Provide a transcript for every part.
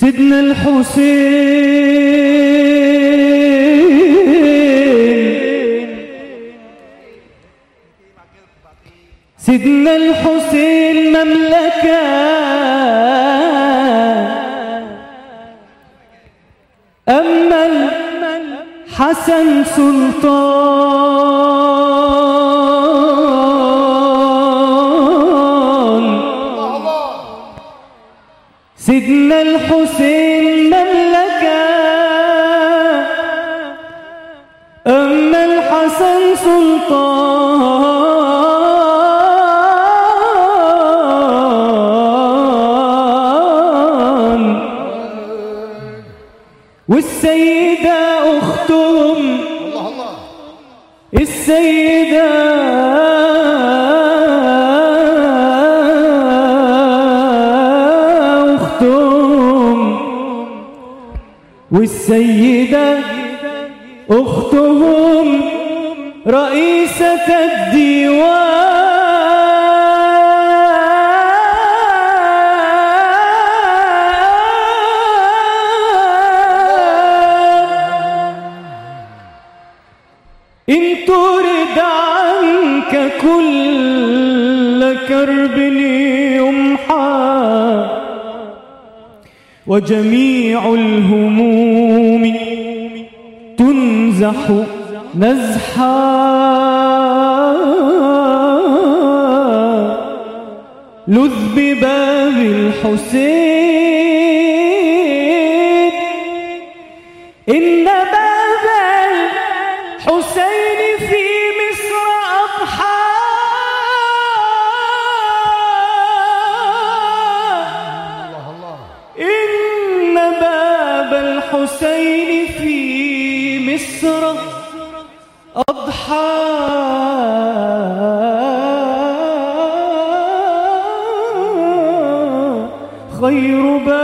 سيدنا الحسين. سيدنا الحسين مملكة. أما الحسن سلطان. سيدنا الحسين مملكة. أما الحسن سلطان. والسيدة أختهم. السيدة والسيدة أختهم رئيسة الديوان. إن ترد عنك كل كرب وجميع الهموم تنزح نزحا. لذ بباب الحسين. إن الحسين في مصر أضحى. خير باب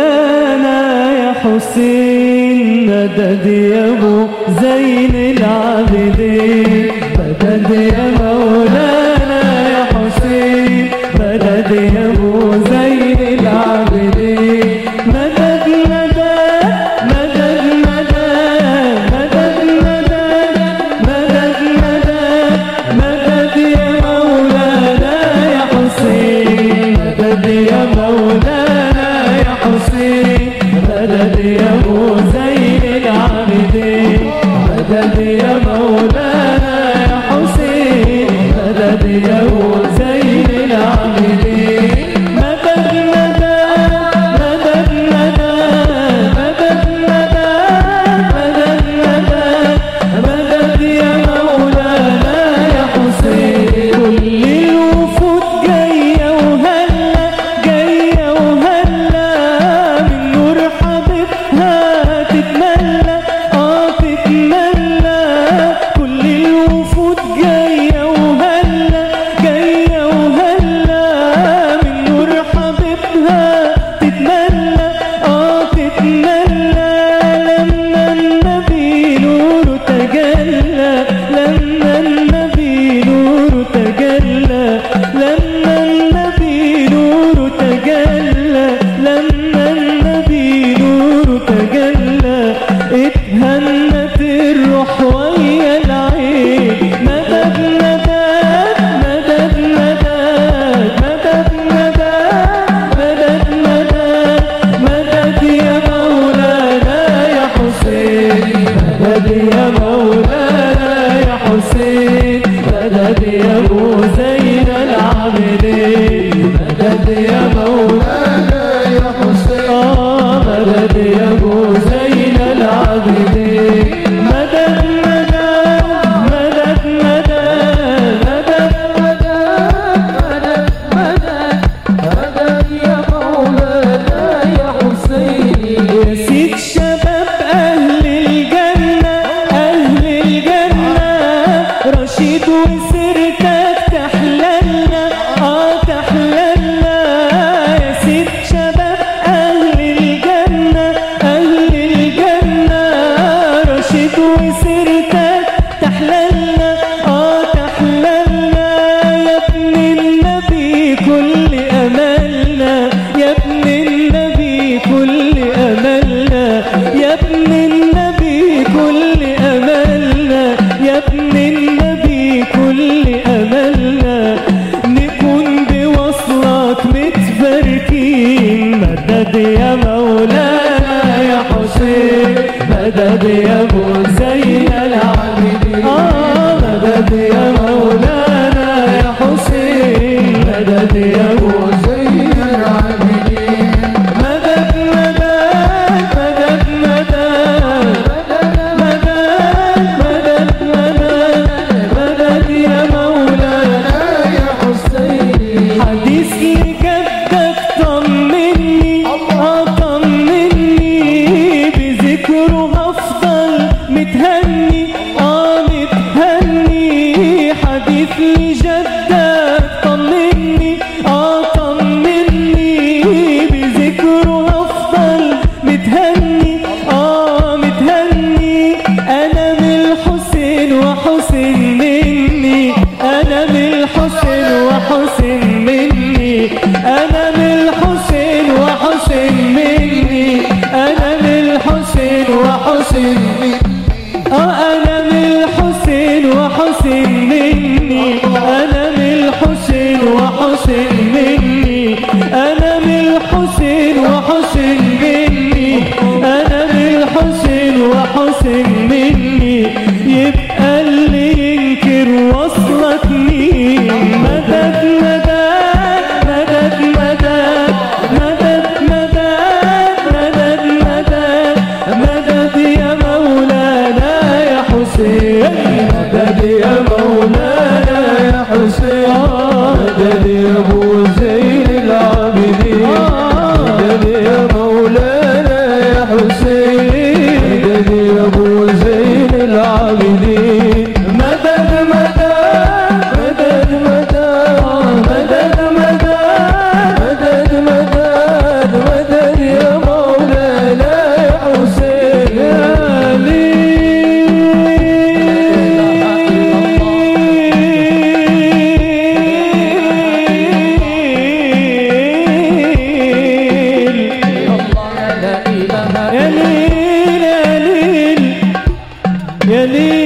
مولانا يا حسين مدد يا ابو زين العابدين مدد يا يا مولانا يا حسين بلدي يا مولانا Yeah. حسن مني أنا من الحسن وحسن مني. Ele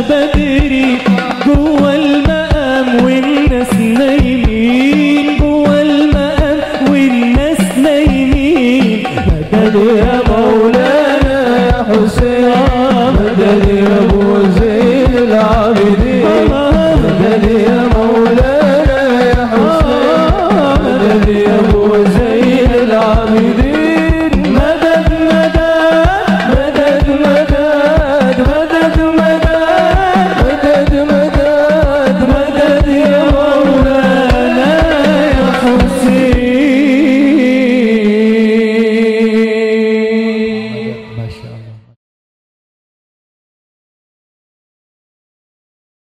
أبدا